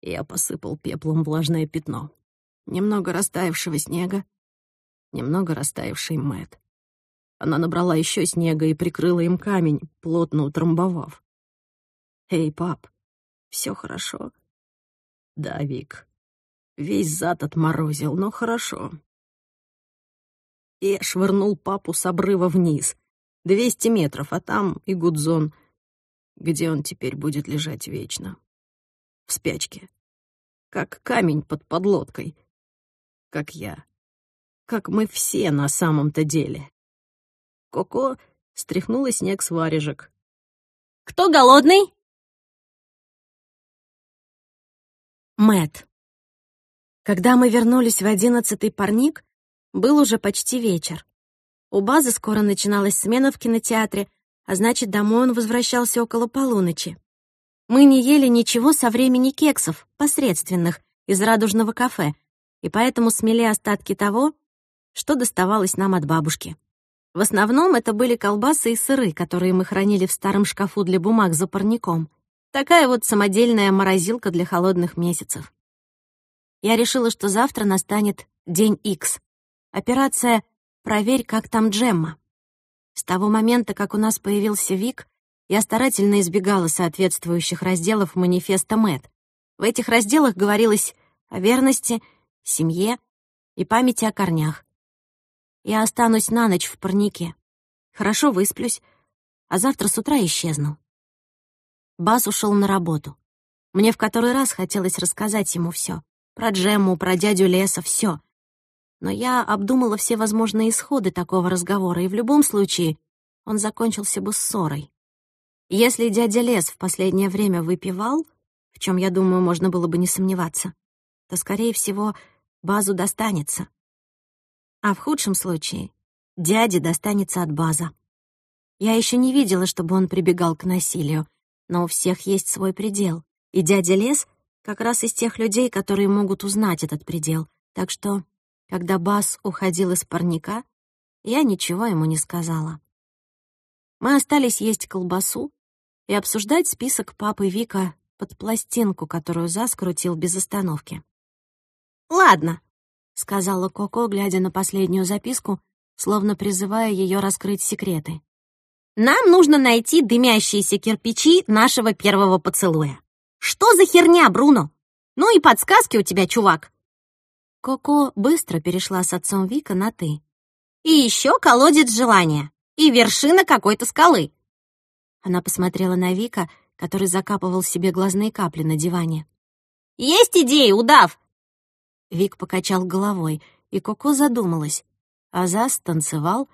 Я посыпал пеплом влажное пятно. Немного растаявшего снега, немного растаявший Мэт. Она набрала еще снега и прикрыла им камень, плотно утрамбовав. «Эй, пап, все хорошо?» «Да, Вик. Весь зад отморозил, но хорошо». И швырнул папу с обрыва вниз. Двести метров, а там и Гудзон, где он теперь будет лежать вечно. В спячке. Как камень под подлодкой. Как я. Как мы все на самом-то деле. Коко стряхнула снег с варежек. «Кто голодный?» Мэт. Когда мы вернулись в одиннадцатый парник, был уже почти вечер. У базы скоро начиналась смена в кинотеатре, а значит, домой он возвращался около полуночи. Мы не ели ничего со времени кексов, посредственных, из радужного кафе, и поэтому смели остатки того, что доставалось нам от бабушки. В основном это были колбасы и сыры, которые мы хранили в старом шкафу для бумаг за парником. Такая вот самодельная морозилка для холодных месяцев. Я решила, что завтра настанет день X. Операция «Проверь, как там Джемма». С того момента, как у нас появился Вик, я старательно избегала соответствующих разделов манифеста Мэт. В этих разделах говорилось о верности, семье и памяти о корнях. Я останусь на ночь в парнике. Хорошо высплюсь, а завтра с утра исчезну. Бас ушел на работу. Мне в который раз хотелось рассказать ему все. Про Джемму, про дядю Леса, все. Но я обдумала все возможные исходы такого разговора, и в любом случае он закончился бы ссорой. Если дядя Лес в последнее время выпивал, в чем, я думаю, можно было бы не сомневаться, то, скорее всего, базу достанется. А в худшем случае дяде достанется от база. Я еще не видела, чтобы он прибегал к насилию, но у всех есть свой предел, и дядя Лес как раз из тех людей, которые могут узнать этот предел. Так что, когда Бас уходил из парника, я ничего ему не сказала. Мы остались есть колбасу и обсуждать список папы Вика под пластинку, которую Зас крутил без остановки. «Ладно», — сказала Коко, глядя на последнюю записку, словно призывая ее раскрыть секреты. «Нам нужно найти дымящиеся кирпичи нашего первого поцелуя. Что за херня, Бруно? Ну и подсказки у тебя, чувак!» Коко быстро перешла с отцом Вика на «ты». «И еще колодец желания и вершина какой-то скалы». Она посмотрела на Вика, который закапывал себе глазные капли на диване. «Есть идеи, удав!» Вик покачал головой, и Коко задумалась. Азас танцевал,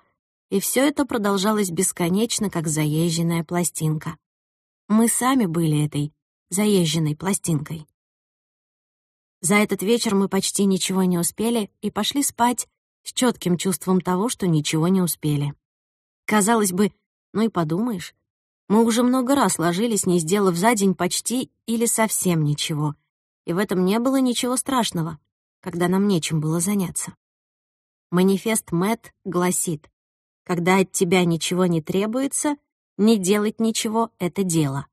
и все это продолжалось бесконечно, как заезженная пластинка. Мы сами были этой заезженной пластинкой. За этот вечер мы почти ничего не успели и пошли спать с четким чувством того, что ничего не успели. Казалось бы, ну и подумаешь, мы уже много раз ложились, не сделав за день почти или совсем ничего, и в этом не было ничего страшного когда нам нечем было заняться. Манифест Мэт гласит, когда от тебя ничего не требуется, не делать ничего — это дело.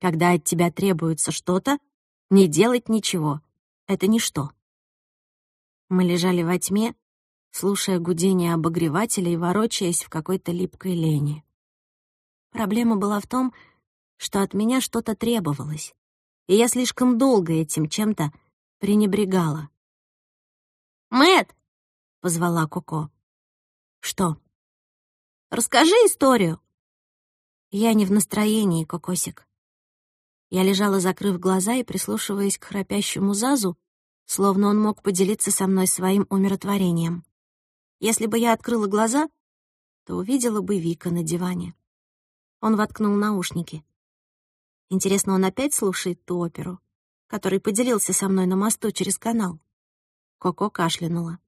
Когда от тебя требуется что-то, не делать ничего — это ничто. Мы лежали во тьме, слушая гудение обогревателя и ворочаясь в какой-то липкой лени. Проблема была в том, что от меня что-то требовалось, и я слишком долго этим чем-то пренебрегала. Мэт, позвала Коко. «Что?» «Расскажи историю». Я не в настроении, Кокосик. Я лежала, закрыв глаза и прислушиваясь к храпящему Зазу, словно он мог поделиться со мной своим умиротворением. Если бы я открыла глаза, то увидела бы Вика на диване. Он воткнул наушники. Интересно, он опять слушает ту оперу, который поделился со мной на мосту через канал? Коко кашлянула.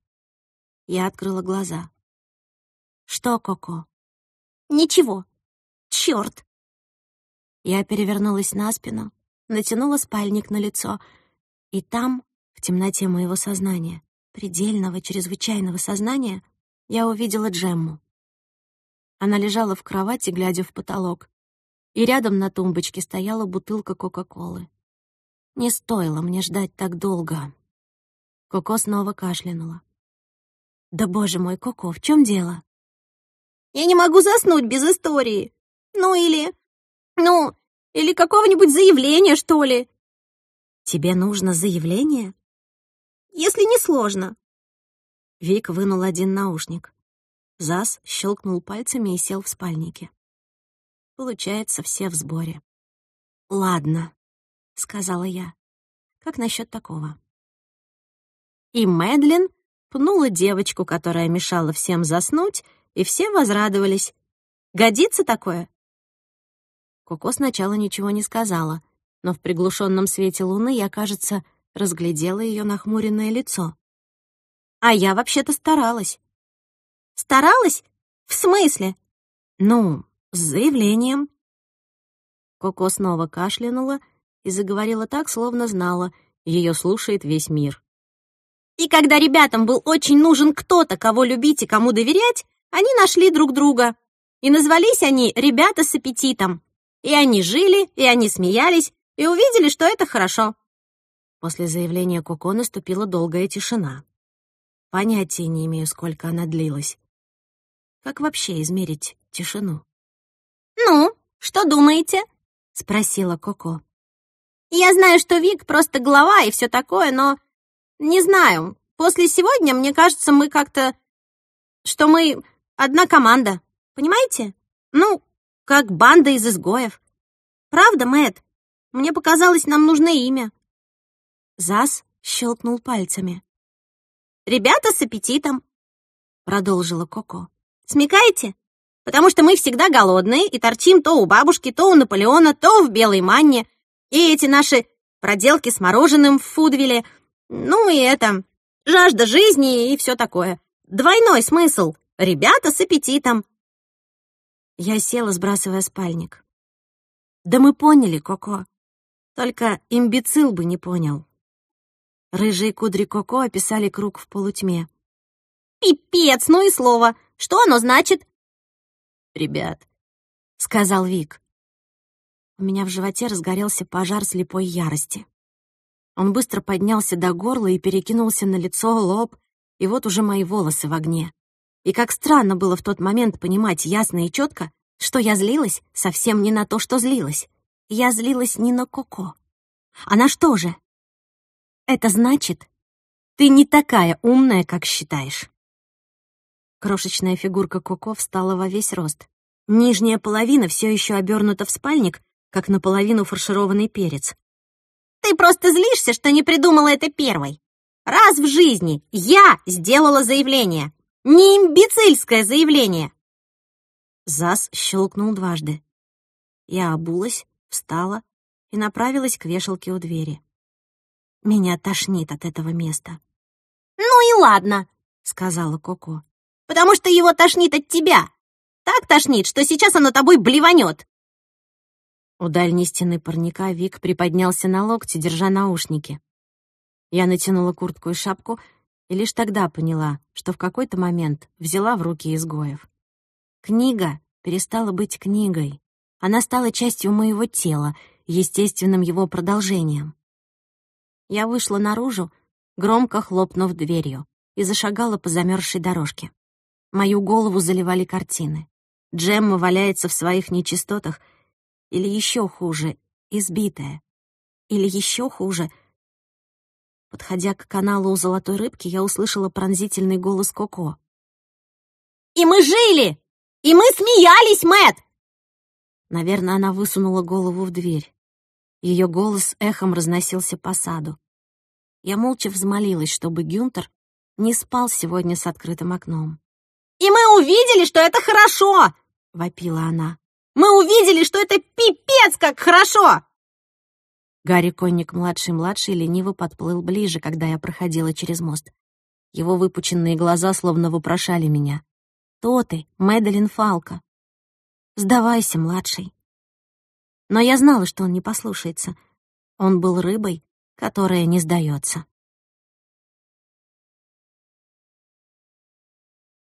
Я открыла глаза. «Что, Коко?» «Ничего. Чёрт!» Я перевернулась на спину, натянула спальник на лицо, и там, в темноте моего сознания, предельного, чрезвычайного сознания, я увидела Джемму. Она лежала в кровати, глядя в потолок, и рядом на тумбочке стояла бутылка Кока-Колы. Не стоило мне ждать так долго. Коко снова кашлянула. «Да боже мой, Коко, в чем дело?» «Я не могу заснуть без истории. Ну или... Ну, или какого-нибудь заявления, что ли». «Тебе нужно заявление?» «Если не сложно». Вик вынул один наушник. Зас щелкнул пальцами и сел в спальнике. Получается, все в сборе. «Ладно», — сказала я. «Как насчет такого?» И Мэдлин пнула девочку, которая мешала всем заснуть, и все возрадовались. Годится такое?» Коко сначала ничего не сказала, но в приглушенном свете луны я, кажется, разглядела ее нахмуренное лицо. «А я вообще-то старалась». «Старалась? В смысле?» «Ну, с заявлением». Коко снова кашлянула и заговорила так, словно знала, ее слушает весь мир. И когда ребятам был очень нужен кто-то, кого любить и кому доверять, они нашли друг друга. И назвались они «Ребята с аппетитом». И они жили, и они смеялись, и увидели, что это хорошо. После заявления Коко наступила долгая тишина. Понятия не имею, сколько она длилась. Как вообще измерить тишину? «Ну, что думаете?» — спросила Коко. «Я знаю, что Вик просто голова и все такое, но не знаю. После сегодня, мне кажется, мы как-то... Что мы одна команда. Понимаете? Ну, как банда из изгоев. Правда, Мэт? Мне показалось, нам нужно имя. Зас щелкнул пальцами. «Ребята с аппетитом», — продолжила Коко. «Смекаете? Потому что мы всегда голодные и торчим то у бабушки, то у Наполеона, то в белой манне. И эти наши проделки с мороженым в Фудвилле — ну и это, жажда жизни и все такое. Двойной смысл. Ребята с аппетитом. Я села, сбрасывая спальник. Да мы поняли, Коко. Только имбецил бы не понял. Рыжие кудри Коко описали круг в полутьме. «Пипец, ну и слово! Что оно значит?» «Ребят», — сказал Вик. У меня в животе разгорелся пожар слепой ярости. Он быстро поднялся до горла и перекинулся на лицо, лоб, и вот уже мои волосы в огне. И как странно было в тот момент понимать ясно и четко, что я злилась совсем не на то, что злилась. Я злилась не на Коко. А на что же? Это значит, ты не такая умная, как считаешь. Крошечная фигурка Коко встала во весь рост. Нижняя половина все еще обернута в спальник, как наполовину фаршированный перец. Ты просто злишься, что не придумала это первой. Раз в жизни я сделала заявление. Не имбецильское заявление. Зас щелкнул дважды. Я обулась, встала и направилась к вешалке у двери. Меня тошнит от этого места. «Ну и ладно», — сказала Коко. «Потому что его тошнит от тебя. Так тошнит, что сейчас оно тобой блеванет. У дальней стены парника Вик приподнялся на локте, держа наушники. Я натянула куртку и шапку и лишь тогда поняла, что в какой-то момент взяла в руки изгоев. Книга перестала быть книгой. Она стала частью моего тела, естественным его продолжением. Я вышла наружу, громко хлопнув дверью, и зашагала по замерзшей дорожке. Мою голову заливали картины. Джемма валяется в своих нечистотах — или еще хуже, избитая. Или еще хуже. Подходя к каналу у золотой рыбки, я услышала пронзительный голос Коко. «И мы жили! И мы смеялись, Мэт! Наверное, она высунула голову в дверь. Ее голос эхом разносился по саду. Я молча взмолилась, чтобы Гюнтер не спал сегодня с открытым окном. «И мы увидели, что это хорошо!» — вопила она. Мы увидели, что это пипец как хорошо!» Гарри Конник-младший-младший лениво подплыл ближе, когда я проходила через мост. Его выпученные глаза словно вопрошали меня. «Кто ты, Мэдалин Фалка?» «Сдавайся, младший». Но я знала, что он не послушается. Он был рыбой, которая не сдается.